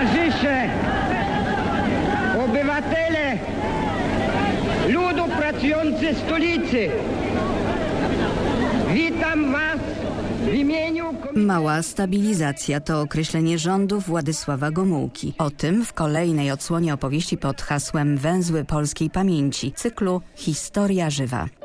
towarzysze, obywatele, ludu pracujący stolicy. Witam Was w imieniu... Mała stabilizacja to określenie rządów Władysława Gomułki. O tym w kolejnej odsłonie opowieści pod hasłem Węzły Polskiej Pamięci, cyklu Historia Żywa.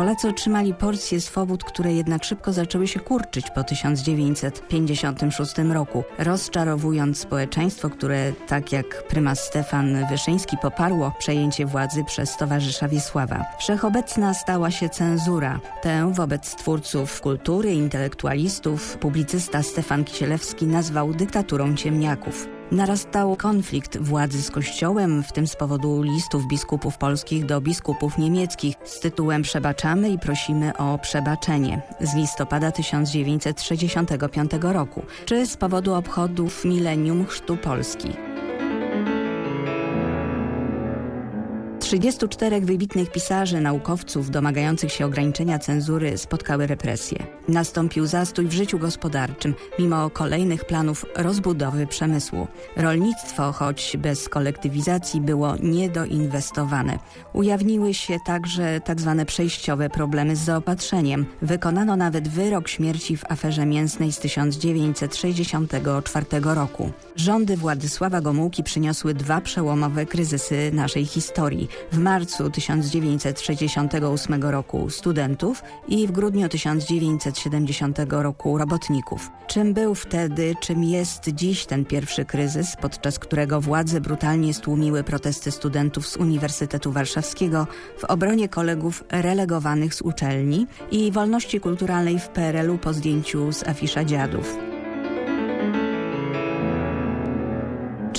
Polacy otrzymali porcję swobód, które jednak szybko zaczęły się kurczyć po 1956 roku, rozczarowując społeczeństwo, które tak jak prymas Stefan Wyszyński poparło przejęcie władzy przez towarzysza Wiesława. Wszechobecna stała się cenzura. Tę wobec twórców kultury, intelektualistów, publicysta Stefan Kisielewski nazwał dyktaturą ciemniaków. Narastał konflikt władzy z kościołem, w tym z powodu listów biskupów polskich do biskupów niemieckich. Z tytułem Przebaczamy i prosimy o przebaczenie z listopada 1965 roku, czy z powodu obchodów milenium chrztu Polski. 34 wybitnych pisarzy, naukowców domagających się ograniczenia cenzury spotkały represje. Nastąpił zastój w życiu gospodarczym, mimo kolejnych planów rozbudowy przemysłu. Rolnictwo, choć bez kolektywizacji, było niedoinwestowane. Ujawniły się także tzw. Tak przejściowe problemy z zaopatrzeniem. Wykonano nawet wyrok śmierci w aferze mięsnej z 1964 roku. Rządy Władysława Gomułki przyniosły dwa przełomowe kryzysy naszej historii – w marcu 1968 roku studentów i w grudniu 1970 roku robotników. Czym był wtedy, czym jest dziś ten pierwszy kryzys, podczas którego władze brutalnie stłumiły protesty studentów z Uniwersytetu Warszawskiego w obronie kolegów relegowanych z uczelni i wolności kulturalnej w PRL-u po zdjęciu z afisza dziadów.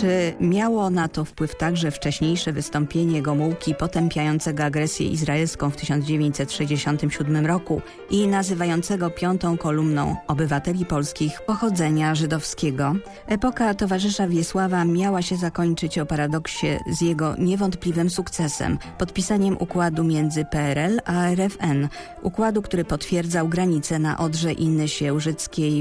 Czy miało na to wpływ także wcześniejsze wystąpienie Gomułki potępiającego agresję izraelską w 1967 roku i nazywającego piątą kolumną obywateli polskich pochodzenia żydowskiego? Epoka towarzysza Wiesława miała się zakończyć o paradoksie z jego niewątpliwym sukcesem, podpisaniem układu między PRL a RFN, układu, który potwierdzał granice na Odrze i Nysie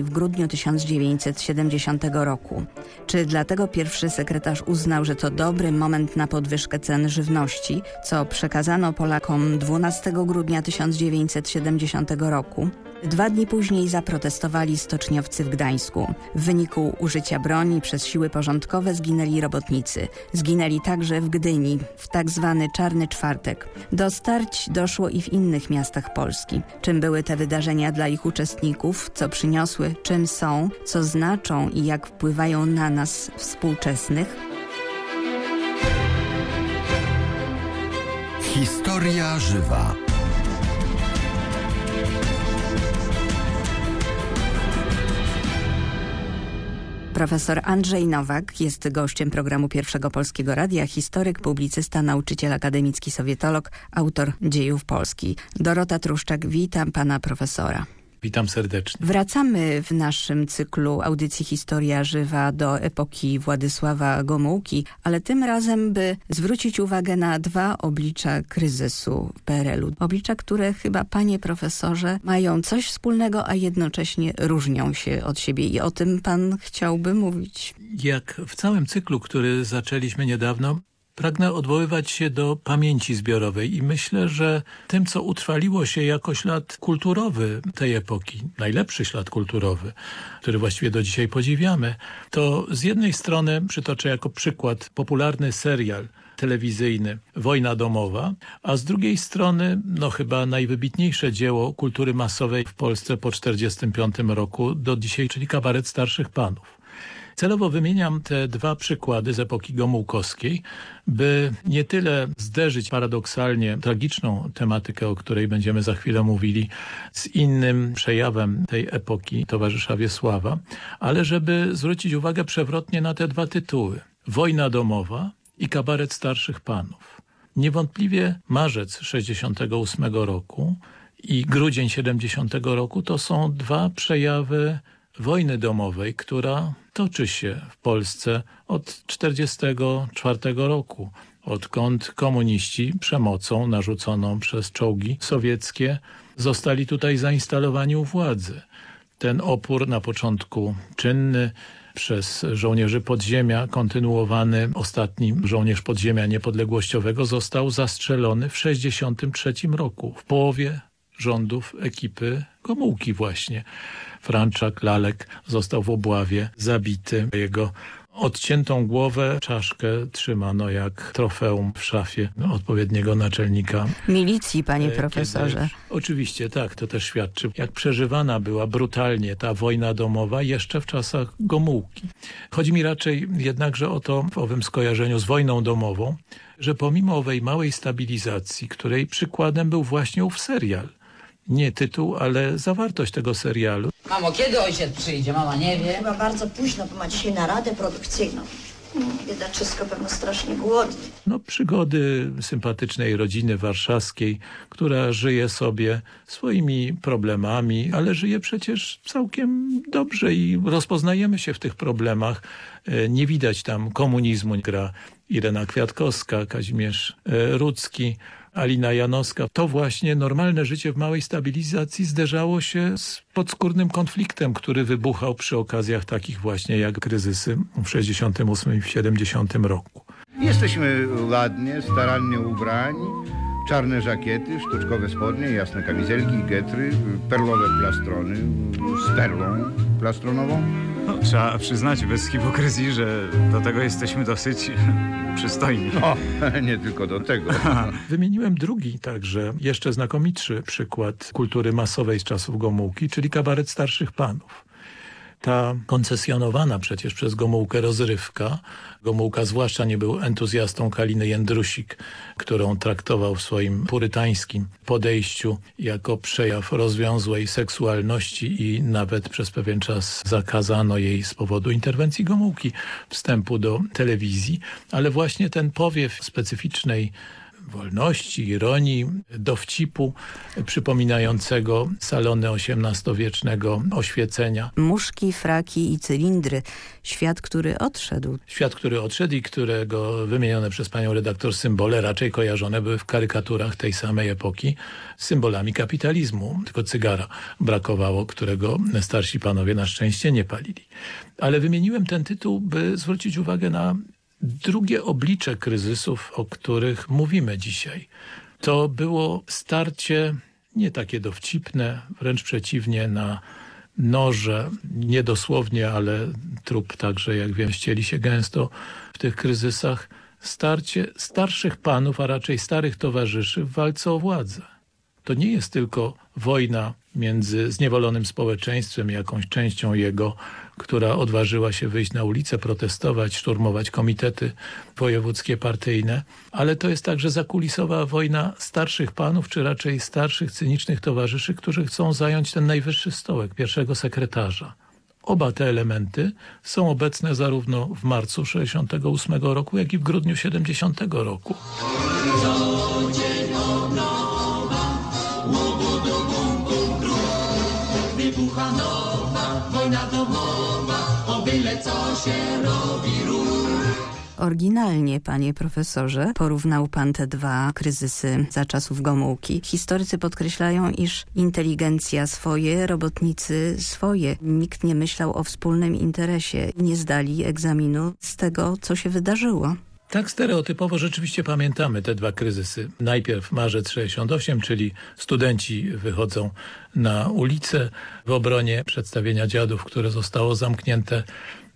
w grudniu 1970 roku. Czy dlatego pierwszy sekretarz uznał, że to dobry moment na podwyżkę cen żywności, co przekazano Polakom 12 grudnia 1970 roku. Dwa dni później zaprotestowali stoczniowcy w Gdańsku. W wyniku użycia broni przez siły porządkowe zginęli robotnicy. Zginęli także w Gdyni, w tak zwany Czarny Czwartek. Do starć doszło i w innych miastach Polski. Czym były te wydarzenia dla ich uczestników, co przyniosły, czym są, co znaczą i jak wpływają na nas współczesnych? Historia żywa. Profesor Andrzej Nowak jest gościem programu Pierwszego Polskiego Radia, historyk, publicysta, nauczyciel akademicki, sowietolog, autor dziejów Polski. Dorota Truszczak, witam pana profesora. Witam serdecznie. Wracamy w naszym cyklu audycji Historia Żywa do epoki Władysława Gomułki, ale tym razem, by zwrócić uwagę na dwa oblicza kryzysu PRL-u. Oblicza, które chyba, panie profesorze, mają coś wspólnego, a jednocześnie różnią się od siebie i o tym pan chciałby mówić. Jak w całym cyklu, który zaczęliśmy niedawno, pragnę odwoływać się do pamięci zbiorowej i myślę, że tym, co utrwaliło się jako ślad kulturowy tej epoki, najlepszy ślad kulturowy, który właściwie do dzisiaj podziwiamy, to z jednej strony przytoczę jako przykład popularny serial telewizyjny Wojna domowa, a z drugiej strony no chyba najwybitniejsze dzieło kultury masowej w Polsce po 1945 roku do dzisiaj, czyli kabaret starszych panów. Celowo wymieniam te dwa przykłady z epoki gomułkowskiej, by nie tyle zderzyć paradoksalnie tragiczną tematykę, o której będziemy za chwilę mówili, z innym przejawem tej epoki towarzysza Wiesława, ale żeby zwrócić uwagę przewrotnie na te dwa tytuły. Wojna domowa i kabaret starszych panów. Niewątpliwie marzec 68 roku i grudzień 70 roku to są dwa przejawy wojny domowej, która toczy się w Polsce od 1944 roku, odkąd komuniści przemocą narzuconą przez czołgi sowieckie zostali tutaj zainstalowani u władzy. Ten opór na początku czynny, przez żołnierzy podziemia, kontynuowany ostatni żołnierz podziemia niepodległościowego został zastrzelony w 1963 roku, w połowie rządów ekipy Gomułki właśnie. Franczak Lalek został w obławie zabity. Jego odciętą głowę, czaszkę trzymano jak trofeum w szafie odpowiedniego naczelnika. Milicji, panie E, profesorze. Kiedy, oczywiście, tak, to też świadczy, jak przeżywana była brutalnie ta wojna domowa jeszcze w czasach Gomułki. Chodzi mi raczej jednakże o to, w owym skojarzeniu z wojną domową, że pomimo owej małej stabilizacji, której przykładem był właśnie ów serial, nie tytuł, ale zawartość tego serialu, Mamo, kiedy ojciec przyjdzie? Mama nie wie. Chyba bardzo późno, bo ma dzisiaj naradę produkcyjną. Biedaczysko pewno strasznie głodny. no, przygody sympatycznej rodziny warszawskiej, która żyje sobie swoimi problemami, ale żyje przecież całkiem dobrze i rozpoznajemy się w tych problemach. E, Nie widać tam komunizmu. Gra Irena Kwiatkowska, Kazimierz e, Rudzki, Alina Janowska. To właśnie normalne życie w małej stabilizacji zderzało się z podskórnym konfliktem, który wybuchał przy okazjach takich właśnie jak kryzysy w 68 i w 70 roku. Jesteśmy ładnie, starannie ubrani. Czarne żakiety, sztuczkowe spodnie, jasne kamizelki, getry, perłowe plastrony z perłą plastronową. No, trzeba przyznać bez hipokryzji, że do tego jesteśmy dosyć przystojni. O, nie tylko do tego. Wymieniłem drugi także, jeszcze znakomitszy przykład kultury masowej z czasów Gomułki, czyli kabaret starszych panów. Ta koncesjonowana przecież przez Gomułkę rozrywka, Gomułka zwłaszcza nie był entuzjastą Kaliny Jędrusik, którą traktował w swoim purytańskim podejściu jako przejaw rozwiązłej seksualności i nawet przez pewien czas zakazano jej z powodu interwencji Gomułki wstępu do telewizji, ale właśnie ten powiew specyficznej wolności, ironii, dowcipu przypominającego salony XVIII-wiecznego oświecenia. Muszki, fraki i cylindry. Świat, który odszedł. Świat, który odszedł i którego wymienione przez panią redaktor symbole raczej kojarzone były w karykaturach tej samej epoki symbolami kapitalizmu. Tylko cygara brakowało, którego starsi panowie na szczęście nie palili. Ale wymieniłem ten tytuł, by zwrócić uwagę na drugie oblicze kryzysów, o których mówimy dzisiaj. To było starcie nie takie dowcipne, wręcz przeciwnie, na noże, nie dosłownie, ale trup także, jak wiem, ścieli się gęsto w tych kryzysach, starcie starszych panów, a raczej starych towarzyszy w walce o władzę. To nie jest tylko wojna między zniewolonym społeczeństwem jakąś częścią jego, która odważyła się wyjść na ulicę, protestować, szturmować komitety wojewódzkie partyjne, ale to jest także zakulisowa wojna starszych panów, czy raczej starszych, cynicznych towarzyszy, którzy chcą zająć ten najwyższy stołek, pierwszego sekretarza. Oba te elementy są obecne zarówno w marcu 68 roku, jak i w grudniu 70 roku. Oryginalnie, panie profesorze, porównał pan te dwa kryzysy za czasów Gomułki. Historycy podkreślają, iż inteligencja swoje, robotnicy swoje. Nikt nie myślał o wspólnym interesie. Nie zdali egzaminu z tego, co się wydarzyło. Tak stereotypowo rzeczywiście pamiętamy te dwa kryzysy. Najpierw marzec 68, czyli studenci wychodzą na ulicę w obronie przedstawienia dziadów, które zostało zamknięte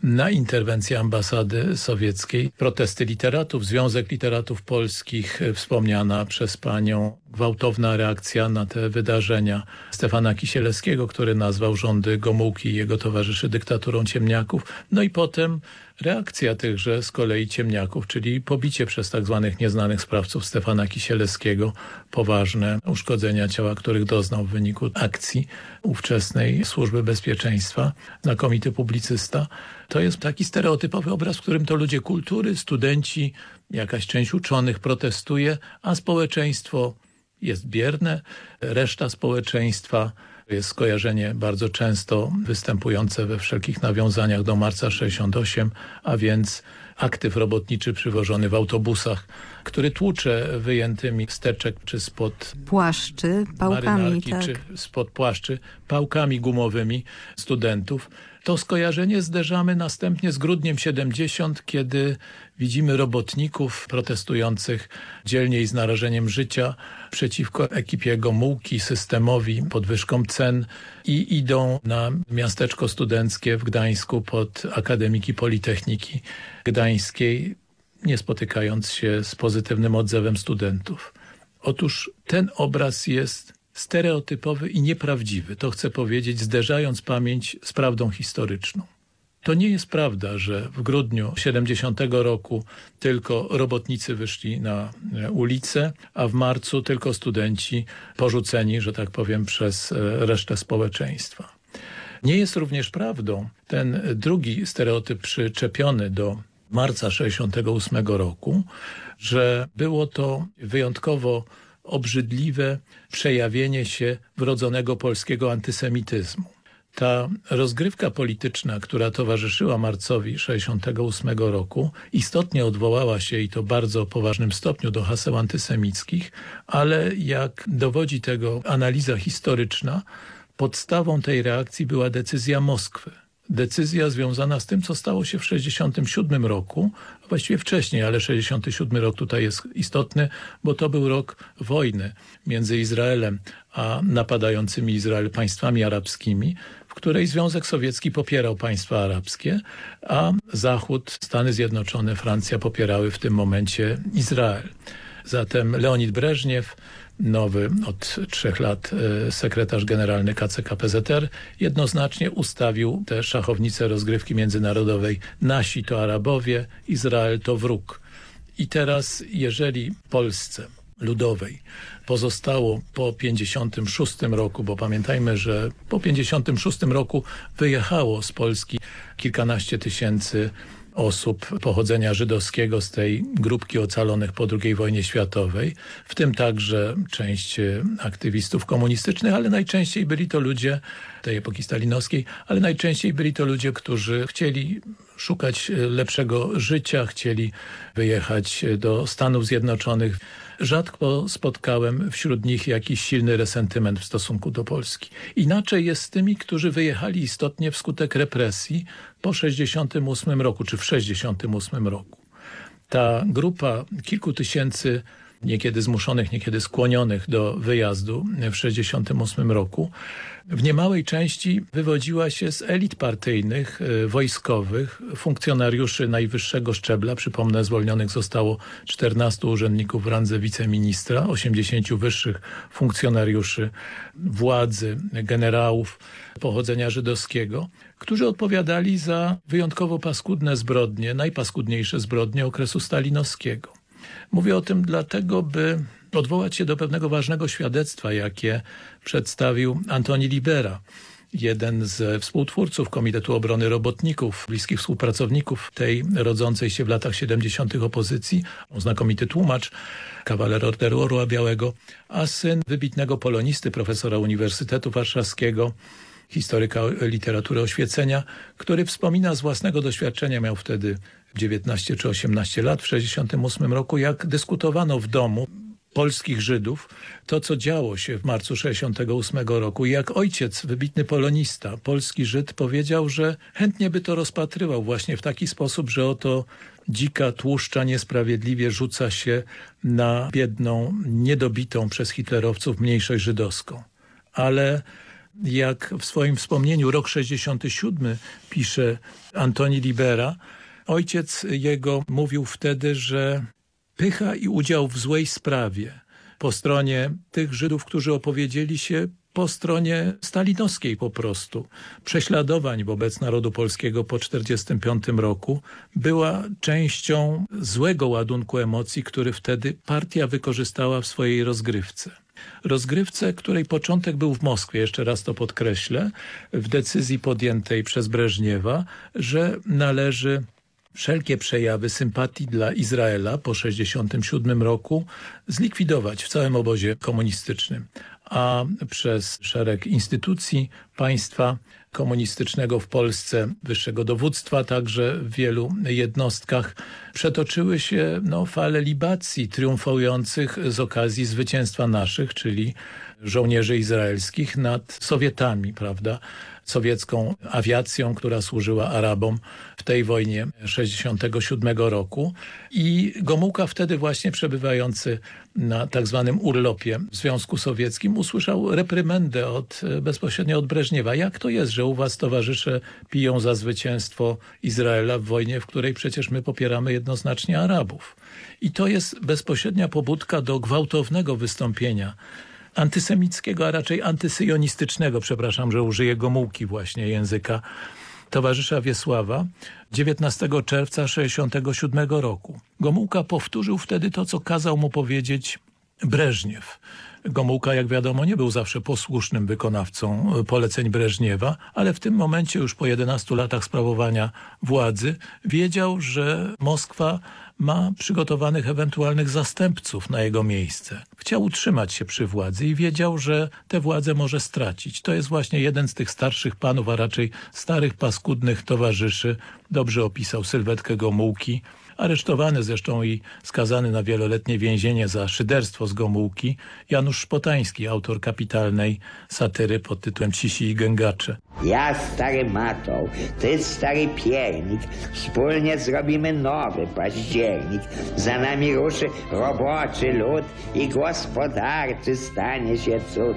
na interwencję ambasady sowieckiej. Protesty literatów, Związek Literatów Polskich, wspomniana przez panią gwałtowna reakcja na te wydarzenia Stefana Kisielewskiego, który nazwał rządy Gomułki i jego towarzyszy dyktaturą ciemniaków. No i potem reakcja tychże z kolei ciemniaków, czyli pobicie przez tak zwanych nieznanych sprawców Stefana Kisielewskiego, poważne uszkodzenia ciała, których doznał w wyniku akcji ówczesnej Służby Bezpieczeństwa, znakomity publicysta. To jest taki stereotypowy obraz, w którym to ludzie kultury, studenci, jakaś część uczonych protestuje, a społeczeństwo jest bierne, reszta społeczeństwa jest skojarzenie bardzo często występujące we wszelkich nawiązaniach do marca 68, a więc aktyw robotniczy przywożony w autobusach, który tłucze wyjętymi steczek czy spod Płaszczy, pałkami, tak. czy spod płaszczy, pałkami gumowymi studentów. To skojarzenie zderzamy następnie z grudniem 70, kiedy widzimy robotników protestujących dzielnie i z narażeniem życia przeciwko ekipie Gomułki, systemowi, podwyżkom cen i idą na miasteczko studenckie w Gdańsku pod Akademiki Politechniki Gdańskiej, nie spotykając się z pozytywnym odzewem studentów. Otóż ten obraz jest stereotypowy i nieprawdziwy. To chcę powiedzieć, zderzając pamięć z prawdą historyczną. To nie jest prawda, że w grudniu 70 roku tylko robotnicy wyszli na e, ulicę, a w marcu tylko studenci porzuceni, że tak powiem, przez e, resztę społeczeństwa. Nie jest również prawdą ten drugi stereotyp przyczepiony do marca 68 roku, że było to wyjątkowo obrzydliwe przejawienie się wrodzonego polskiego antysemityzmu. Ta rozgrywka polityczna, która towarzyszyła marcowi 68 roku, istotnie odwołała się i to bardzo poważnym stopniu do haseł antysemickich, ale jak dowodzi tego analiza historyczna, podstawą tej reakcji była decyzja Moskwy. Decyzja związana z tym, co stało się w 67 roku, właściwie wcześniej, ale 67 rok tutaj jest istotny, bo to był rok wojny między Izraelem a napadającymi Izrael państwami arabskimi, w której Związek Sowiecki popierał państwa arabskie, a Zachód, Stany Zjednoczone, Francja popierały w tym momencie Izrael. Zatem Leonid Breżniew, nowy od trzech lat e, sekretarz generalny KCKPZR, jednoznacznie ustawił te szachownice rozgrywki międzynarodowej. Nasi to Arabowie, Izrael to wróg. I teraz, jeżeli Polsce ludowej pozostało po 56 roku, bo pamiętajmy, że po 56 roku wyjechało z Polski kilkanaście tysięcy osób pochodzenia żydowskiego z tej grupki ocalonych po II wojnie światowej, w tym także część aktywistów komunistycznych, ale najczęściej byli to ludzie tej epoki stalinowskiej, ale najczęściej byli to ludzie, którzy chcieli szukać lepszego życia, chcieli wyjechać do Stanów Zjednoczonych. Rzadko spotkałem wśród nich jakiś silny resentyment w stosunku do Polski. Inaczej jest z tymi, którzy wyjechali istotnie wskutek represji po 68 roku, czy w 68 roku. Ta grupa kilku tysięcy niekiedy zmuszonych, niekiedy skłonionych do wyjazdu w 68 roku, w niemałej części wywodziła się z elit partyjnych, wojskowych, funkcjonariuszy najwyższego szczebla. Przypomnę, zwolnionych zostało 14 urzędników w randze wiceministra, 80 wyższych funkcjonariuszy władzy, generałów pochodzenia żydowskiego, którzy odpowiadali za wyjątkowo paskudne zbrodnie, najpaskudniejsze zbrodnie okresu stalinowskiego. Mówię o tym dlatego, by odwołać się do pewnego ważnego świadectwa, jakie przedstawił Antoni Libera, jeden ze współtwórców Komitetu Obrony Robotników, bliskich współpracowników tej rodzącej się w latach 70. opozycji, znakomity tłumacz, kawaler Orderu Orła Białego, a syn wybitnego polonisty, profesora Uniwersytetu Warszawskiego, historyka literatury oświecenia, który wspomina z własnego doświadczenia, miał wtedy 19 czy 18 lat w 68 roku, jak dyskutowano w domu polskich Żydów, to co działo się w marcu 68 roku. Jak ojciec, wybitny polonista, polski Żyd powiedział, że chętnie by to rozpatrywał właśnie w taki sposób, że oto dzika tłuszcza niesprawiedliwie rzuca się na biedną, niedobitą przez hitlerowców mniejszość żydowską. Ale jak w swoim wspomnieniu rok 67 pisze Antoni Libera, ojciec jego mówił wtedy, że pycha i udział w złej sprawie po stronie tych Żydów, którzy opowiedzieli się po stronie stalinowskiej po prostu. Prześladowań wobec narodu polskiego po 1945 roku była częścią złego ładunku emocji, który wtedy partia wykorzystała w swojej rozgrywce. Rozgrywce, której początek był w Moskwie, jeszcze raz to podkreślę, w decyzji podjętej przez Breżniewa, że należy wszelkie przejawy sympatii dla Izraela po 1967 roku zlikwidować w całym obozie komunistycznym. a przez szereg instytucji państwa komunistycznego w Polsce, wyższego dowództwa także w wielu jednostkach przetoczyły się no, fale libacji triumfujących z okazji zwycięstwa naszych, czyli żołnierzy izraelskich nad Sowietami, prawda? Sowiecką awiacją, która służyła Arabom w tej wojnie 67 roku i Gomułka wtedy właśnie przebywający na tak zwanym urlopie w Związku Sowieckim usłyszał reprymendę od, bezpośrednio od Breżniewa. Jak to jest, że u was towarzysze piją za zwycięstwo Izraela w wojnie, w której przecież my popieramy jednoznacznie Arabów? I to jest bezpośrednia pobudka do gwałtownego wystąpienia antysemickiego, a raczej antysyjonistycznego, przepraszam, że użyję Gomułki właśnie języka, towarzysza Wiesława 19 czerwca 67 roku. Gomułka powtórzył wtedy to, co kazał mu powiedzieć Breżniew. Gomułka, jak wiadomo, nie był zawsze posłusznym wykonawcą poleceń Breżniewa, ale w tym momencie, już po 11 latach sprawowania władzy, wiedział, że Moskwa ma przygotowanych ewentualnych zastępców na jego miejsce. Chciał utrzymać się przy władzy i wiedział, że tę władzę może stracić. To jest właśnie jeden z tych starszych panów, a raczej starych, paskudnych towarzyszy. Dobrze opisał sylwetkę Gomułki, aresztowany zresztą i skazany na wieloletnie więzienie za szyderstwo z Gomułki, Janusz Szpotański, autor kapitalnej satyry pod tytułem Cisi i Gęgacze. Ja stary Matoł, ty stary piernik, wspólnie zrobimy nowy październik. Za nami ruszy roboczy lud i gospodarczy stanie się cud.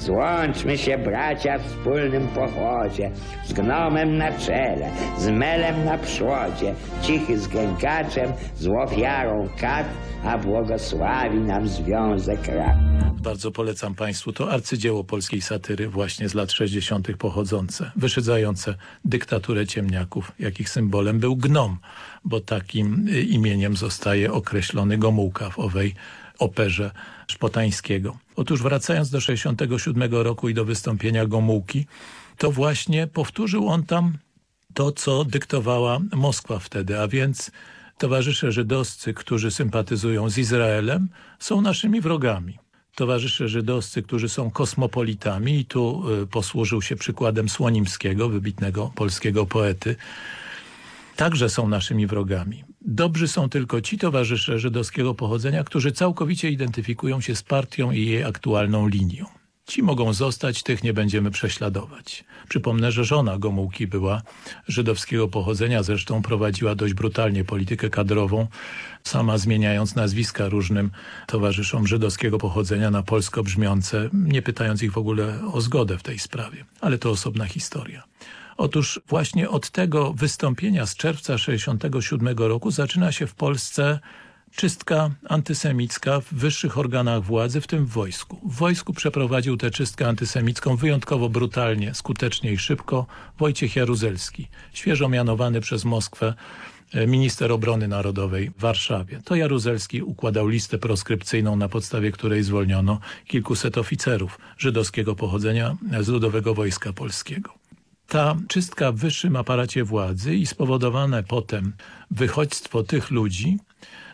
Złączmy się, bracia, w wspólnym pochodzie, z gnomem na czele, z melem na przodzie, cichy z gękaczem, z ofiarą kat, a błogosławi nam związek rak. Bardzo polecam Państwu to arcydzieło polskiej satyry właśnie z lat 60. pochodzące, wyszydzające dyktaturę ciemniaków, jakich symbolem był gnom, bo takim y, imieniem zostaje określony Gomułka w owej operze Szpotańskiego. Otóż wracając do 67 roku i do wystąpienia Gomułki, to właśnie powtórzył on tam to, co dyktowała Moskwa wtedy, a więc towarzysze żydowscy, którzy sympatyzują z Izraelem, są naszymi wrogami. Towarzysze żydowscy, którzy są kosmopolitami i tu y, posłużył się przykładem Słonimskiego, wybitnego polskiego poety, także są naszymi wrogami. Dobrzy są tylko ci towarzysze żydowskiego pochodzenia, którzy całkowicie identyfikują się z partią i jej aktualną linią. Ci mogą zostać, tych nie będziemy prześladować. Przypomnę, że żona Gomułki była żydowskiego pochodzenia, zresztą prowadziła dość brutalnie politykę kadrową, sama zmieniając nazwiska różnym towarzyszom żydowskiego pochodzenia na polsko brzmiące, nie pytając ich w ogóle o zgodę w tej sprawie. Ale to osobna historia. Otóż właśnie od tego wystąpienia z czerwca 67 roku zaczyna się w Polsce czystka antysemicka w wyższych organach władzy, w tym w wojsku. W wojsku przeprowadził tę czystkę antysemicką wyjątkowo brutalnie, skutecznie i szybko Wojciech Jaruzelski, świeżo mianowany przez Moskwę e, minister obrony narodowej w Warszawie. To Jaruzelski układał listę proskrypcyjną, na podstawie której zwolniono kilkuset oficerów żydowskiego pochodzenia z Ludowego Wojska Polskiego ta czystka w wyższym aparacie władzy i spowodowane potem wychodźstwo tych ludzi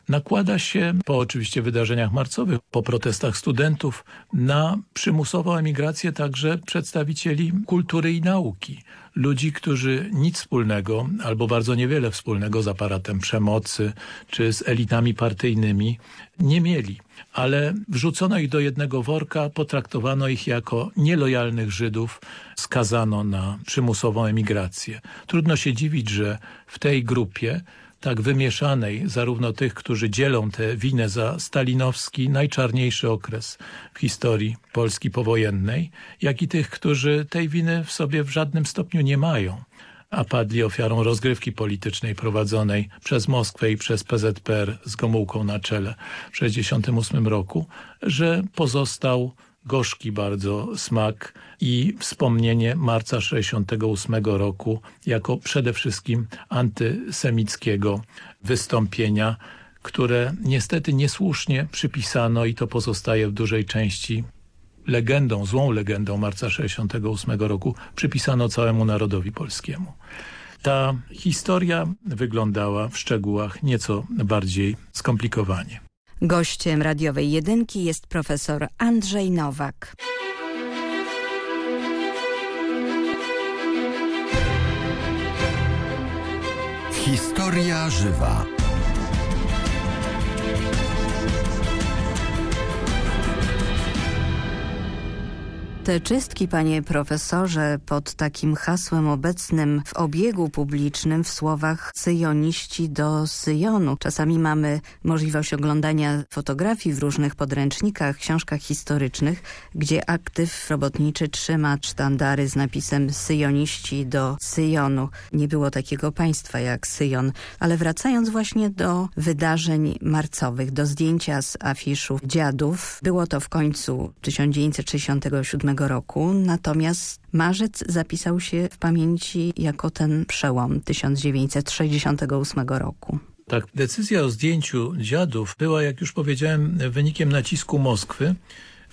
nakłada się po oczywiście wydarzeniach marcowych, po protestach studentów na przymusową emigrację także przedstawicieli kultury i nauki. Ludzi, którzy nic wspólnego albo bardzo niewiele wspólnego z aparatem przemocy czy z elitami partyjnymi nie mieli. Ale wrzucono ich do jednego worka, potraktowano ich jako nielojalnych Żydów, skazano na przymusową emigrację. Trudno się dziwić, że w tej grupie tak wymieszanej, zarówno tych, którzy dzielą tę winę za stalinowski, najczarniejszy okres w historii Polski powojennej, jak i tych, którzy tej winy w sobie w żadnym stopniu nie mają, a padli ofiarą rozgrywki politycznej prowadzonej przez Moskwę i przez PZPR z Gomułką na czele w 1968 roku, że pozostał gorzki bardzo smak i wspomnienie marca 68 roku jako przede wszystkim antysemickiego wystąpienia, które niestety niesłusznie przypisano i to pozostaje w dużej części legendą, złą legendą marca 68 roku przypisano całemu narodowi polskiemu. Ta historia wyglądała w szczegółach nieco bardziej skomplikowanie. Gościem radiowej jedynki jest profesor Andrzej Nowak. Historia żywa. Te czystki, panie profesorze, pod takim hasłem obecnym w obiegu publicznym w słowach syjoniści do Syjonu. Czasami mamy możliwość oglądania fotografii w różnych podręcznikach, książkach historycznych, gdzie aktyw robotniczy trzyma sztandary z napisem syjoniści do Syjonu. Nie było takiego państwa jak Syjon, ale wracając właśnie do wydarzeń marcowych, do zdjęcia z afiszów dziadów, było to w końcu 1967 roku, natomiast marzec zapisał się w pamięci jako ten przełom 1968 roku. Tak, decyzja o zdjęciu dziadów była, jak już powiedziałem, wynikiem nacisku Moskwy,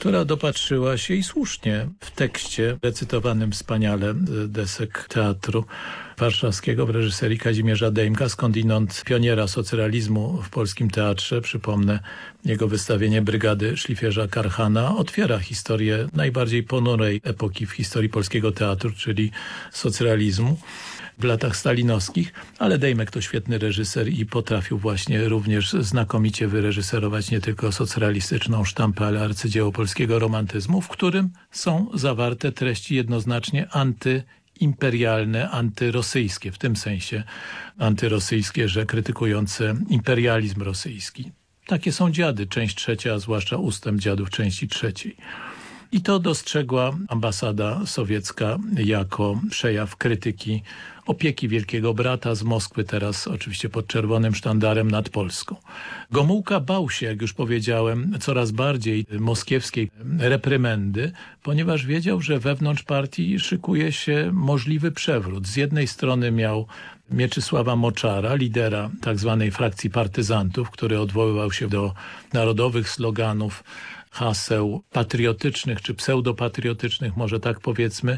która dopatrzyła się i słusznie w tekście recytowanym wspaniale desek teatru warszawskiego w reżyserii Kazimierza Dejmka, skądinąd pioniera socrealizmu w polskim teatrze. Przypomnę, jego wystawienie Brygady Szlifierza Karchana otwiera historię najbardziej ponurej epoki w historii polskiego teatru, czyli socrealizmu w latach stalinowskich, ale Dejmek to świetny reżyser i potrafił właśnie również znakomicie wyreżyserować nie tylko socrealistyczną sztampę, ale arcydzieło polskiego romantyzmu, w którym są zawarte treści jednoznacznie anty imperialne, antyrosyjskie, w tym sensie antyrosyjskie, że krytykujące imperializm rosyjski. Takie są dziady, część trzecia, a zwłaszcza ustęp dziadów części trzeciej. I to dostrzegła ambasada sowiecka jako przejaw krytyki opieki Wielkiego Brata z Moskwy, teraz oczywiście pod czerwonym sztandarem nad Polską. Gomułka bał się, jak już powiedziałem, coraz bardziej moskiewskiej reprymendy, ponieważ wiedział, że wewnątrz partii szykuje się możliwy przewrót. Z jednej strony miał Mieczysława Moczara, lidera tzw. Tak frakcji partyzantów, który odwoływał się do narodowych sloganów haseł patriotycznych czy pseudopatriotycznych, może tak powiedzmy,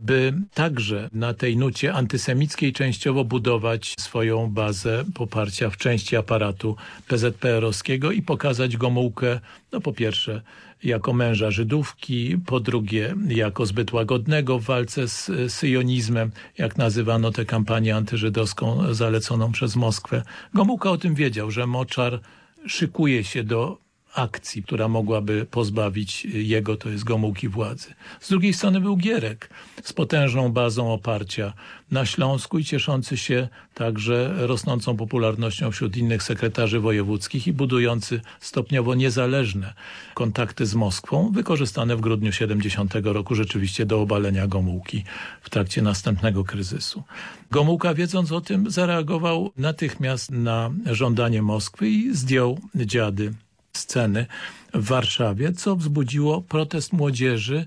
by także na tej nucie antysemickiej częściowo budować swoją bazę poparcia w części aparatu PZPR-owskiego i pokazać Gomułkę, no po pierwsze jako męża Żydówki, po drugie jako zbyt łagodnego w walce z syjonizmem, jak nazywano tę kampanię antyżydowską zaleconą przez Moskwę. Gomułka o tym wiedział, że Moczar szykuje się do akcji, która mogłaby pozbawić jego, to jest Gomułki władzy. Z drugiej strony był Gierek z potężną bazą oparcia na Śląsku i cieszący się także rosnącą popularnością wśród innych sekretarzy wojewódzkich i budujący stopniowo niezależne kontakty z Moskwą, wykorzystane w grudniu 70 roku rzeczywiście do obalenia Gomułki w trakcie następnego kryzysu. Gomułka wiedząc o tym zareagował natychmiast na żądanie Moskwy i zdjął dziady sceny w Warszawie, co wzbudziło protest młodzieży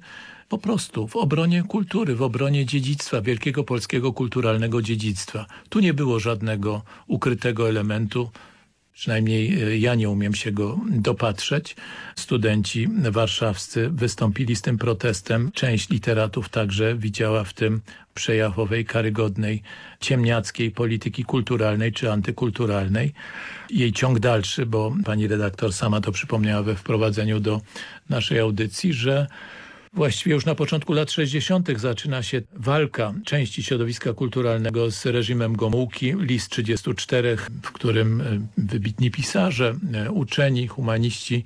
po prostu w obronie kultury, w obronie dziedzictwa, wielkiego polskiego kulturalnego dziedzictwa. Tu nie było żadnego ukrytego elementu, przynajmniej e, ja nie umiem się go dopatrzeć. Studenci warszawscy wystąpili z tym protestem. Część literatów także widziała w tym przejawowej, karygodnej, ciemniackiej polityki kulturalnej czy antykulturalnej. Jej ciąg dalszy, bo pani redaktor sama to przypomniała we wprowadzeniu do naszej audycji, że Właściwie już na początku lat 60. zaczyna się walka części środowiska kulturalnego z reżimem Gomułki. List 34, w którym e, wybitni pisarze, e, uczeni, humaniści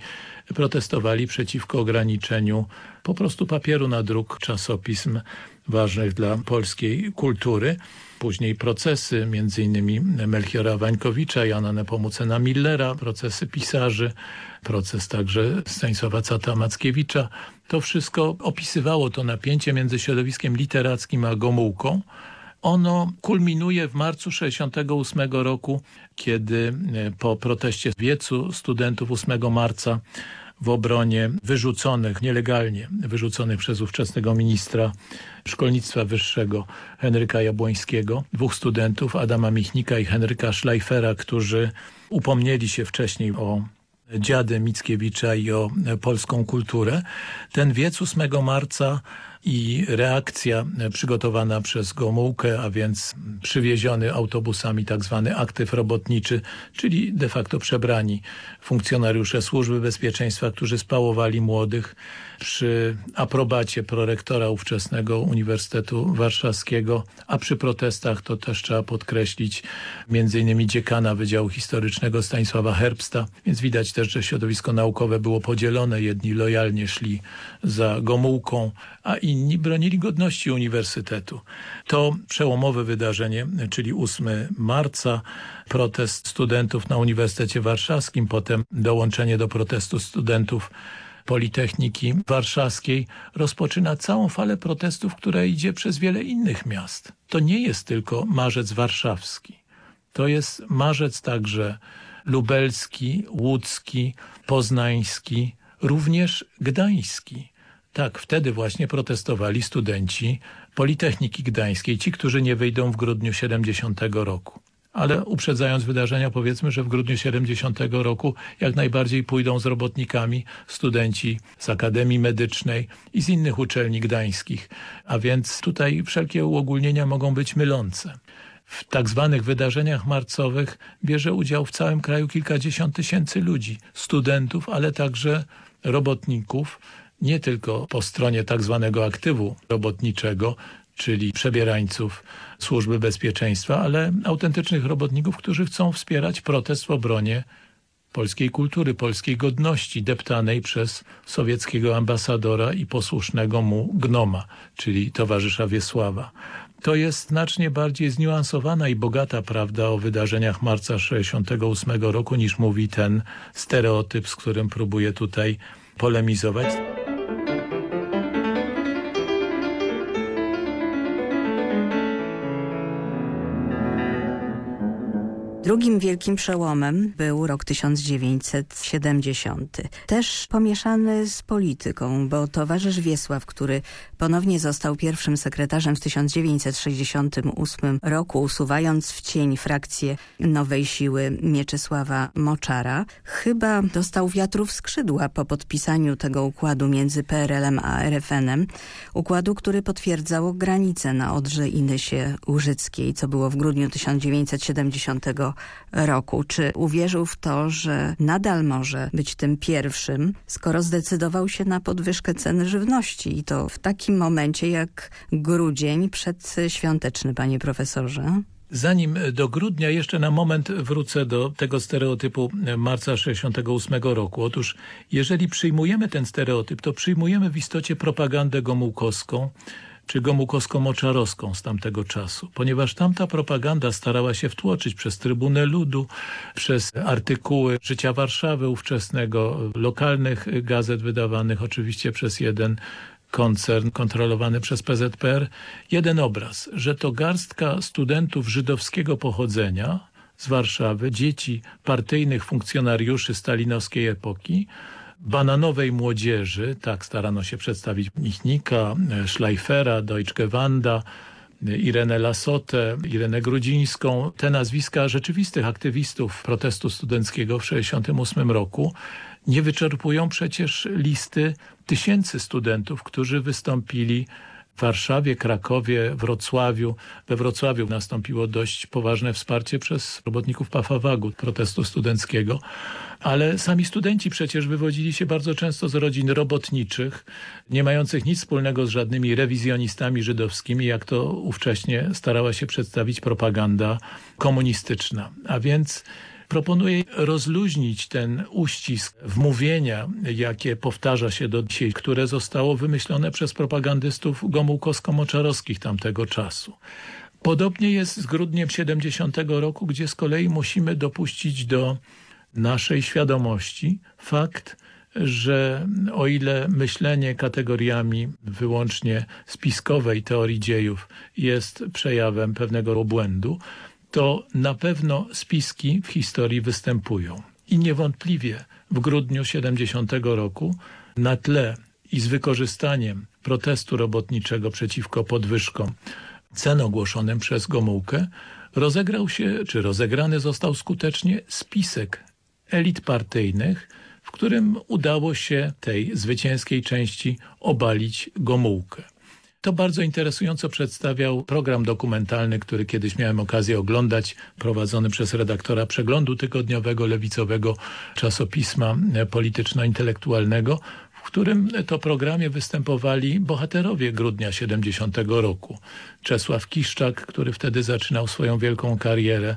protestowali przeciwko ograniczeniu po prostu papieru na druk czasopism ważnych dla polskiej kultury. Później procesy, między innymi Melchiora Wańkowicza, Jana Nepomucena Millera, procesy pisarzy, proces także Stanisława Cata Mackiewicza. To wszystko opisywało to napięcie między środowiskiem literackim a Gomułką. Ono kulminuje w marcu 68 roku, kiedy e, po proteście wiecu studentów 8 marca w obronie wyrzuconych, nielegalnie wyrzuconych przez ówczesnego ministra szkolnictwa wyższego Henryka Jabłońskiego, dwóch studentów, Adama Michnika i Henryka Schleifera, którzy upomnieli się wcześniej o dziadę Mickiewicza i o polską kulturę. Ten wiec 8 marca i reakcja przygotowana przez Gomułkę, a więc przywieziony autobusami tak zwany aktyw robotniczy, czyli de facto przebrani funkcjonariusze Służby Bezpieczeństwa, którzy spałowali młodych przy aprobacie prorektora ówczesnego Uniwersytetu Warszawskiego, a przy protestach to też trzeba podkreślić między innymi dziekana Wydziału Historycznego Stanisława Herbsta, więc widać też, że środowisko naukowe było podzielone. Jedni lojalnie szli za Gomułką, a inni bronili godności uniwersytetu. To przełomowe wydarzenie, czyli 8 marca, protest studentów na Uniwersytecie Warszawskim, potem dołączenie do protestu studentów Politechniki Warszawskiej rozpoczyna całą falę protestów, która idzie przez wiele innych miast. To nie jest tylko marzec warszawski. To jest marzec także lubelski, łódzki, poznański, również gdański. Tak, wtedy właśnie protestowali studenci Politechniki Gdańskiej, ci, którzy nie wyjdą w grudniu 70 roku. Ale uprzedzając wydarzenia powiedzmy, że w grudniu 70 roku jak najbardziej pójdą z robotnikami studenci z Akademii Medycznej i z innych uczelni gdańskich, a więc tutaj wszelkie uogólnienia mogą być mylące. W tak zwanych wydarzeniach marcowych bierze udział w całym kraju kilkadziesiąt tysięcy ludzi, studentów, ale także robotników, nie tylko po stronie tak zwanego aktywu robotniczego, czyli przebierańców Służby Bezpieczeństwa, ale autentycznych robotników, którzy chcą wspierać protest w obronie polskiej kultury, polskiej godności deptanej przez sowieckiego ambasadora i posłusznego mu gnoma, czyli towarzysza Wiesława. To jest znacznie bardziej zniuansowana i bogata prawda o wydarzeniach marca 68 roku niż mówi ten stereotyp, z którym próbuję tutaj polemizować. Drugim wielkim przełomem był rok 1970. Też pomieszany z polityką, bo towarzysz Wiesław, który ponownie został pierwszym sekretarzem w 1968 roku, usuwając w cień frakcję Nowej Siły Mieczysława Moczara, chyba dostał wiatru w skrzydła po podpisaniu tego układu między PRL-em a RFN-em. Układu, który potwierdzało granice na Odrze Inysie Łużyckiej, co było w grudniu 1970 roku. Czy uwierzył w to, że nadal może być tym pierwszym, skoro zdecydował się na podwyżkę ceny żywności i to w takim momencie jak grudzień przedświąteczny, panie profesorze? Zanim do grudnia jeszcze na moment wrócę do tego stereotypu marca 68 roku. Otóż jeżeli przyjmujemy ten stereotyp, to przyjmujemy w istocie propagandę gomułkowską, czy Gomułkowsko-Moczarowską z tamtego czasu, ponieważ tamta propaganda starała się wtłoczyć przez Trybunę Ludu, przez artykuły Życia Warszawy ówczesnego, lokalnych gazet wydawanych oczywiście przez jeden koncern kontrolowany przez PZPR, jeden obraz, że to garstka studentów żydowskiego pochodzenia z Warszawy, dzieci partyjnych funkcjonariuszy stalinowskiej epoki, bananowej młodzieży, tak starano się przedstawić Michnika, Schleifera, Deutschgewanda, Irenę Lasotę, Irenę Grudzińską, te nazwiska rzeczywistych aktywistów protestu studenckiego w 1968 roku nie wyczerpują przecież listy tysięcy studentów, którzy wystąpili w Warszawie, Krakowie, Wrocławiu. We Wrocławiu nastąpiło dość poważne wsparcie przez robotników Pafawagu, protestu studenckiego, ale sami studenci przecież wywodzili się bardzo często z rodzin robotniczych, nie mających nic wspólnego z żadnymi rewizjonistami żydowskimi, jak to ówcześnie starała się przedstawić propaganda komunistyczna. A więc Proponuję rozluźnić ten uścisk wmówienia, jakie powtarza się do dzisiaj, które zostało wymyślone przez propagandystów gomułkowsko-moczarowskich tamtego czasu. Podobnie jest z grudniem 70 roku, gdzie z kolei musimy dopuścić do naszej świadomości fakt, że o ile myślenie kategoriami wyłącznie spiskowej teorii dziejów jest przejawem pewnego obłędu, to na pewno spiski w historii występują. I niewątpliwie w grudniu 70 roku na tle i z wykorzystaniem protestu robotniczego przeciwko podwyżkom cen ogłoszonym przez Gomułkę rozegrał się, czy rozegrany został skutecznie spisek elit partyjnych, w którym udało się tej zwycięskiej części obalić Gomułkę. To bardzo interesująco przedstawiał program dokumentalny, który kiedyś miałem okazję oglądać, prowadzony przez redaktora przeglądu tygodniowego lewicowego czasopisma polityczno-intelektualnego, w którym to programie występowali bohaterowie grudnia 70 roku. Czesław Kiszczak, który wtedy zaczynał swoją wielką karierę,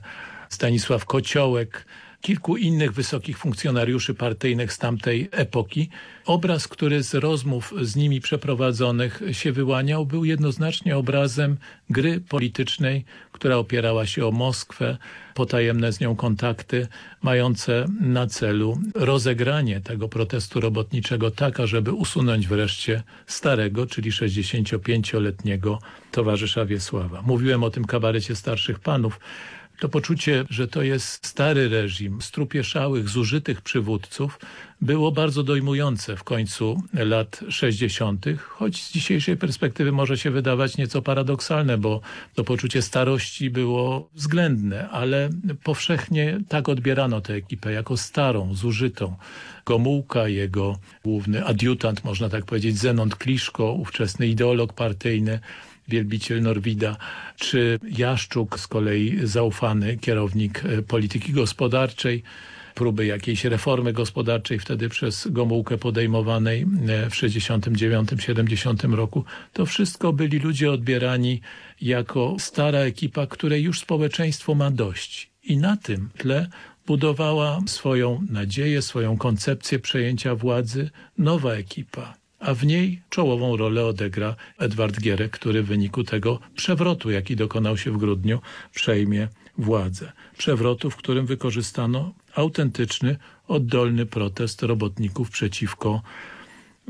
Stanisław Kociołek, kilku innych wysokich funkcjonariuszy partyjnych z tamtej epoki. Obraz, który z rozmów z nimi przeprowadzonych się wyłaniał, był jednoznacznie obrazem gry politycznej, która opierała się o Moskwę, potajemne z nią kontakty, mające na celu rozegranie tego protestu robotniczego tak, ażeby usunąć wreszcie starego, czyli 65-letniego towarzysza Wiesława. Mówiłem o tym kabarecie starszych panów, to poczucie, że to jest stary reżim, strupieszałych, zużytych przywódców było bardzo dojmujące w końcu lat 60., choć z dzisiejszej perspektywy może się wydawać nieco paradoksalne, bo to poczucie starości było względne, ale powszechnie tak odbierano tę ekipę jako starą, zużytą. Gomułka, jego główny adiutant, można tak powiedzieć, Zenon Kliszko, ówczesny ideolog partyjny, wielbiciel Norwida, czy Jaszczuk, z kolei zaufany kierownik e, polityki gospodarczej, próby jakiejś reformy gospodarczej wtedy przez Gomułkę podejmowanej e, w 69-70 roku. To wszystko byli ludzie odbierani jako stara ekipa, której już społeczeństwo ma dość. I na tym tle budowała swoją nadzieję, swoją koncepcję przejęcia władzy nowa ekipa a w niej czołową rolę odegra Edward Gierek, który w wyniku tego przewrotu, jaki dokonał się w grudniu, przejmie władzę. Przewrotu, w którym wykorzystano autentyczny, oddolny protest robotników przeciwko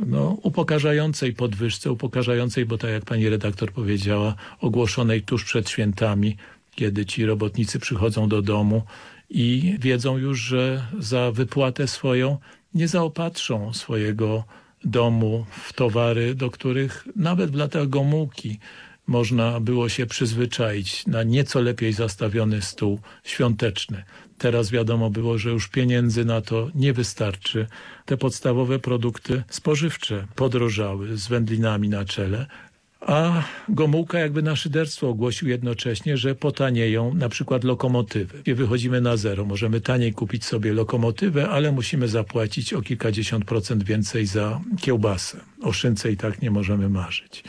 no, upokarzającej podwyżce, upokarzającej, bo tak jak pani redaktor powiedziała, ogłoszonej tuż przed świętami, kiedy ci robotnicy przychodzą do domu i wiedzą już, że za wypłatę swoją nie zaopatrzą swojego domu w towary, do których nawet w latach Gomułki można było się przyzwyczaić na nieco lepiej zastawiony stół świąteczny. Teraz wiadomo było, że już pieniędzy na to nie wystarczy. Te podstawowe produkty spożywcze podrożały z wędlinami na czele, a Gomułka jakby na szyderstwo ogłosił jednocześnie, że potanieją na przykład lokomotywy. Wychodzimy na zero. Możemy taniej kupić sobie lokomotywę, ale musimy zapłacić o kilkadziesiąt procent więcej za kiełbasę. O szynce i tak nie możemy marzyć.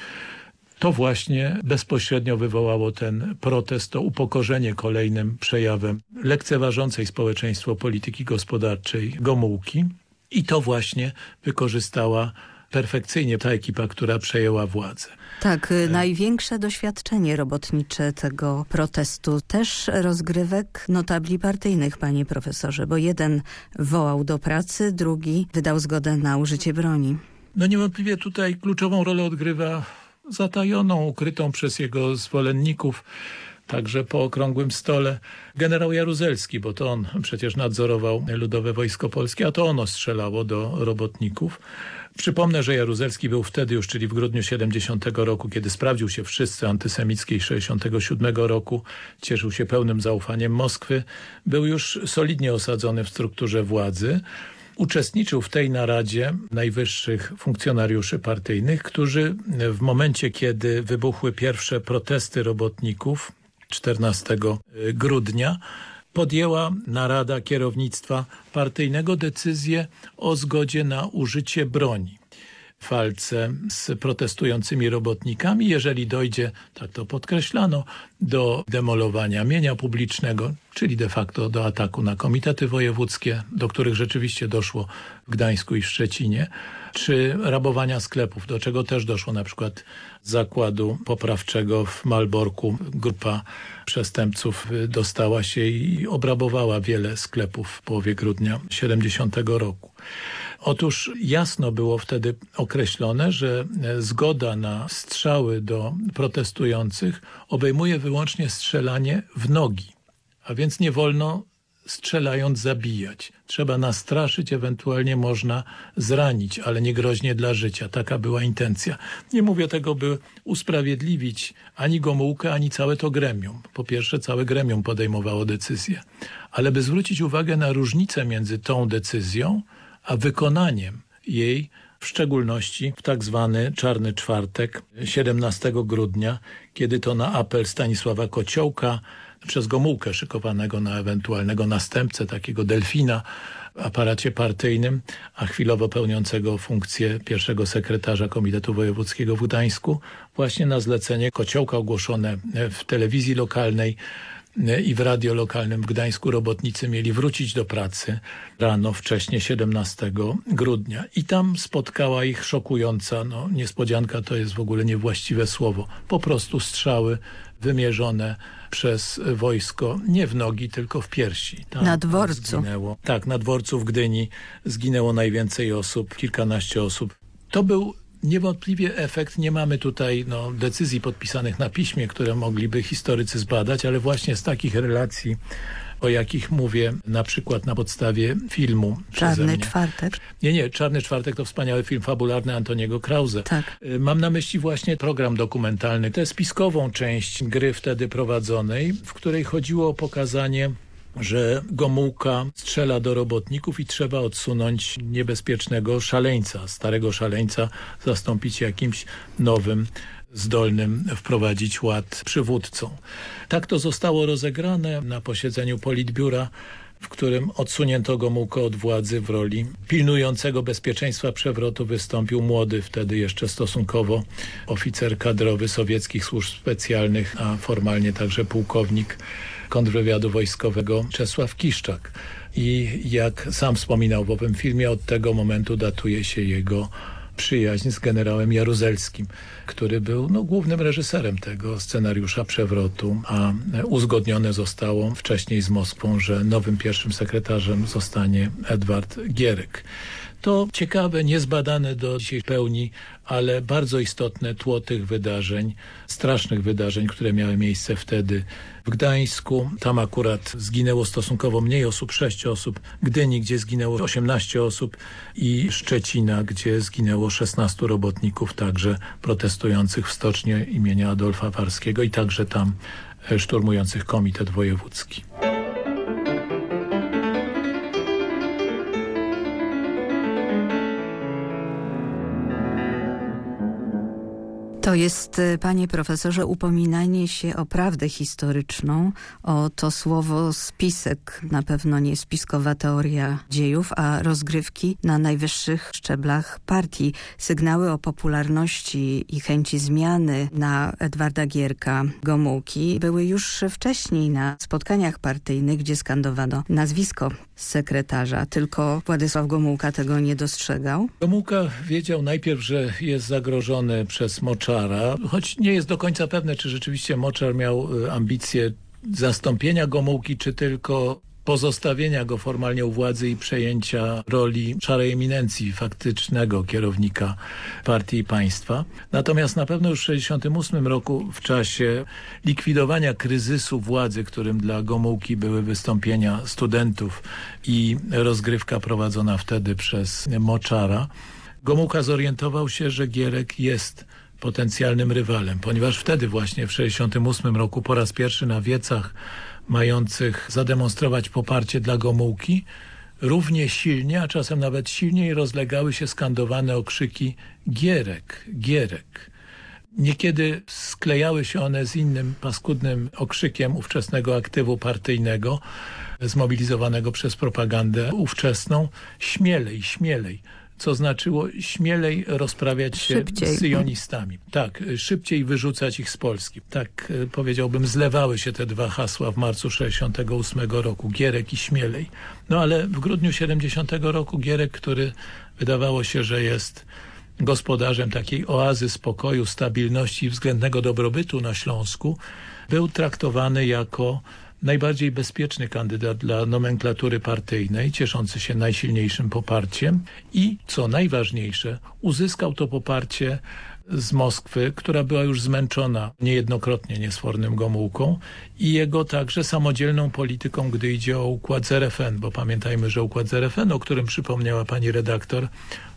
To właśnie bezpośrednio wywołało ten protest, to upokorzenie kolejnym przejawem lekceważącej społeczeństwo polityki gospodarczej Gomułki. I to właśnie wykorzystała perfekcyjnie ta ekipa, która przejęła władzę. Tak, y, największe doświadczenie robotnicze tego protestu, też rozgrywek notabli partyjnych, panie profesorze, bo jeden wołał do pracy, drugi wydał zgodę na użycie broni. No niewątpliwie tutaj kluczową rolę odgrywa zatajoną, ukrytą przez jego zwolenników także po okrągłym stole generał Jaruzelski, bo to on przecież nadzorował Ludowe Wojsko Polskie, a to ono strzelało do robotników. Przypomnę, że Jaruzelski był wtedy już, czyli w grudniu 70 roku, kiedy sprawdził się wszyscy antysemickiej 67 roku, cieszył się pełnym zaufaniem Moskwy, był już solidnie osadzony w strukturze władzy. Uczestniczył w tej naradzie najwyższych funkcjonariuszy partyjnych, którzy w momencie, kiedy wybuchły pierwsze protesty robotników 14 grudnia, podjęła narada kierownictwa partyjnego decyzję o zgodzie na użycie broni walce z protestującymi robotnikami, jeżeli dojdzie, tak to podkreślano, do demolowania mienia publicznego, czyli de facto do ataku na komitety wojewódzkie, do których rzeczywiście doszło w Gdańsku i w Szczecinie, czy rabowania sklepów, do czego też doszło na przykład zakładu poprawczego w Malborku. Grupa przestępców dostała się i obrabowała wiele sklepów w połowie grudnia 70 roku. Otóż jasno było wtedy określone, że zgoda na strzały do protestujących obejmuje wyłącznie strzelanie w nogi, a więc nie wolno strzelając zabijać. Trzeba nastraszyć, ewentualnie można zranić, ale nie groźnie dla życia. Taka była intencja. Nie mówię tego, by usprawiedliwić ani Gomułkę, ani całe to gremium. Po pierwsze, całe gremium podejmowało decyzję. Ale by zwrócić uwagę na różnicę między tą decyzją, a wykonaniem jej w szczególności w tak zwany Czarny Czwartek 17 grudnia, kiedy to na apel Stanisława Kociołka przez Gomułkę szykowanego na ewentualnego następcę takiego delfina w aparacie partyjnym, a chwilowo pełniącego funkcję pierwszego sekretarza Komitetu Wojewódzkiego w Gdańsku, właśnie na zlecenie Kociołka ogłoszone w telewizji lokalnej i w radio lokalnym w Gdańsku robotnicy mieli wrócić do pracy rano wcześnie 17 grudnia i tam spotkała ich szokująca, no niespodzianka to jest w ogóle niewłaściwe słowo, po prostu strzały wymierzone przez wojsko nie w nogi, tylko w piersi. Tam na dworcu. Zginęło. Tak, na dworcu w Gdyni zginęło najwięcej osób, kilkanaście osób. To był Niewątpliwie efekt, nie mamy tutaj no, decyzji podpisanych na piśmie, które mogliby historycy zbadać, ale właśnie z takich relacji, o jakich mówię, na przykład na podstawie filmu. Czarny Czwartek. Nie, nie, Czarny Czwartek to wspaniały film fabularny Antoniego Krause. Tak. Y, mam na myśli właśnie program dokumentalny, tę spiskową część gry wtedy prowadzonej, w której chodziło o pokazanie że Gomułka strzela do robotników i trzeba odsunąć niebezpiecznego szaleńca, starego szaleńca, zastąpić jakimś nowym, zdolnym wprowadzić ład przywódcą. Tak to zostało rozegrane na posiedzeniu Politbiura w którym odsunięto Gomułkę od władzy w roli pilnującego bezpieczeństwa przewrotu wystąpił młody, wtedy jeszcze stosunkowo oficer kadrowy sowieckich służb specjalnych, a formalnie także pułkownik kontrwywiadu wojskowego Czesław Kiszczak. I jak sam wspominał w owym filmie, od tego momentu datuje się jego przyjaźń z generałem Jaruzelskim, który był no, głównym reżyserem tego scenariusza przewrotu, a uzgodnione zostało wcześniej z Moskwą, że nowym pierwszym sekretarzem zostanie Edward Gierek. To ciekawe, niezbadane do dzisiaj pełni, ale bardzo istotne tło tych wydarzeń, strasznych wydarzeń, które miały miejsce wtedy w Gdańsku. Tam akurat zginęło stosunkowo mniej osób, 6 osób. Gdyni, gdzie zginęło 18 osób i Szczecina, gdzie zginęło 16 robotników, także protestujących w stocznie imienia Adolfa Warskiego i także tam szturmujących Komitet Wojewódzki. To jest, e, panie profesorze, upominanie się o prawdę historyczną, o to słowo spisek, na pewno nie spiskowa teoria dziejów, a rozgrywki na najwyższych szczeblach partii. Sygnały o popularności i chęci zmiany na Edwarda Gierka Gomułki były już wcześniej na spotkaniach partyjnych, gdzie skandowano nazwisko sekretarza, tylko Władysław Gomułka tego nie dostrzegał. Gomułka wiedział najpierw, że jest zagrożony przez Moczara, choć nie jest do końca pewne, czy rzeczywiście Moczar miał y, ambicje zastąpienia Gomułki, czy tylko pozostawienia go formalnie u władzy i przejęcia roli szarej eminencji faktycznego kierownika partii i państwa. Natomiast na pewno już w 1968 roku w czasie likwidowania kryzysu władzy, którym dla Gomułki były wystąpienia studentów i rozgrywka prowadzona wtedy przez Moczara, Gomułka zorientował się, że Gierek jest potencjalnym rywalem, ponieważ wtedy właśnie w 1968 roku po raz pierwszy na wiecach mających zademonstrować poparcie dla Gomułki, równie silnie, a czasem nawet silniej rozlegały się skandowane okrzyki Gierek, Gierek. Niekiedy sklejały się one z innym paskudnym okrzykiem ówczesnego aktywu partyjnego, zmobilizowanego przez propagandę ówczesną, śmielej, śmielej co znaczyło śmielej rozprawiać się szybciej. z syjonistami. Tak, szybciej wyrzucać ich z Polski. Tak e, powiedziałbym, zlewały się te dwa hasła w marcu 68 roku. Gierek i śmielej. No ale w grudniu 70 roku Gierek, który wydawało się, że jest gospodarzem takiej oazy spokoju, stabilności i względnego dobrobytu na Śląsku, był traktowany jako najbardziej bezpieczny kandydat dla nomenklatury partyjnej, cieszący się najsilniejszym poparciem i, co najważniejsze, uzyskał to poparcie z Moskwy, która była już zmęczona niejednokrotnie niesfornym Gomułką i jego także samodzielną polityką, gdy idzie o układ z RFN, bo pamiętajmy, że układ z RFN, o którym przypomniała pani redaktor,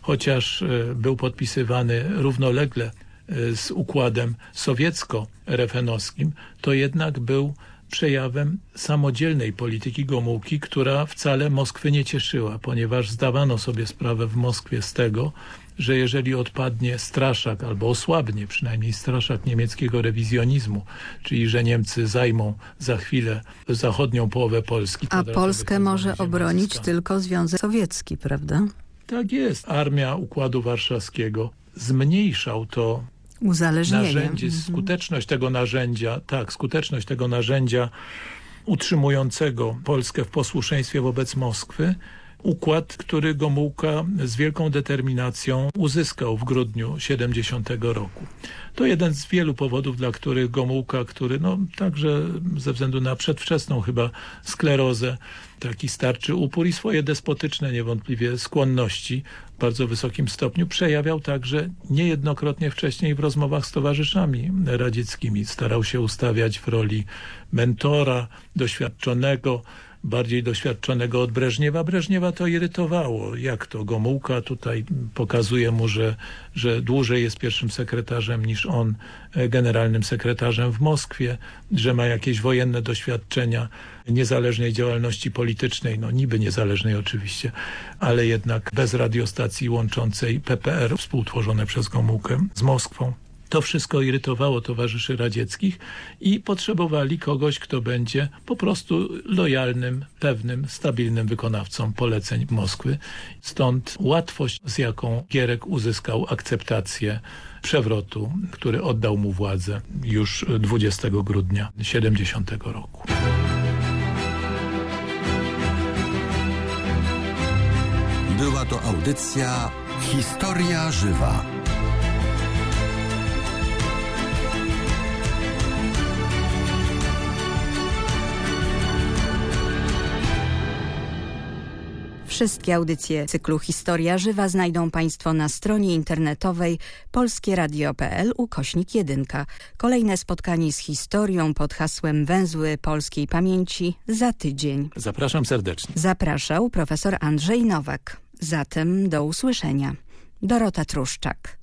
chociaż e, był podpisywany równolegle e, z układem sowiecko-RFN-owskim, to jednak był przejawem samodzielnej polityki Gomułki, która wcale Moskwy nie cieszyła, ponieważ zdawano sobie sprawę w Moskwie z tego, że jeżeli odpadnie straszak albo osłabnie przynajmniej straszak niemieckiego rewizjonizmu, czyli że Niemcy zajmą za chwilę zachodnią połowę Polski. A Polskę może obronić tylko Związek Sowiecki, prawda? Tak jest. Armia Układu Warszawskiego zmniejszał to Narzędzie, Mhm. skuteczność tego narzędzia, tak, skuteczność tego narzędzia utrzymującego Polskę w posłuszeństwie wobec Moskwy, układ, który Gomułka z wielką determinacją uzyskał w grudniu 70 roku. To jeden z wielu powodów, dla których Gomułka, który no także ze względu na przedwczesną chyba sklerozę, taki starczy upór i swoje despotyczne niewątpliwie skłonności w bardzo wysokim stopniu przejawiał także niejednokrotnie wcześniej w rozmowach z towarzyszami radzieckimi. Starał się ustawiać w roli mentora, doświadczonego, bardziej doświadczonego od Breżniewa. Breżniewa to irytowało. Jak to? Gomułka tutaj pokazuje mu, że, że dłużej jest pierwszym sekretarzem niż on e, generalnym sekretarzem w Moskwie, że ma jakieś wojenne doświadczenia niezależnej działalności politycznej, no niby niezależnej oczywiście, ale jednak bez radiostacji łączącej PPR współtworzone przez Gomułkę z Moskwą. To wszystko irytowało towarzyszy radzieckich i potrzebowali kogoś, kto będzie po prostu lojalnym, pewnym, stabilnym wykonawcą poleceń Moskwy. Stąd łatwość, z jaką Gierek uzyskał akceptację przewrotu, który oddał mu władzę już 20 grudnia 70 roku. Była to audycja Historia Żywa. Wszystkie audycje cyklu Historia Żywa znajdą Państwo na stronie internetowej polskieradio.pl ukośnik 1. Kolejne spotkanie z historią pod hasłem Węzły Polskiej Pamięci za tydzień. Zapraszam serdecznie. Zapraszał profesor Andrzej Nowak. Zatem do usłyszenia. Dorota Truszczak.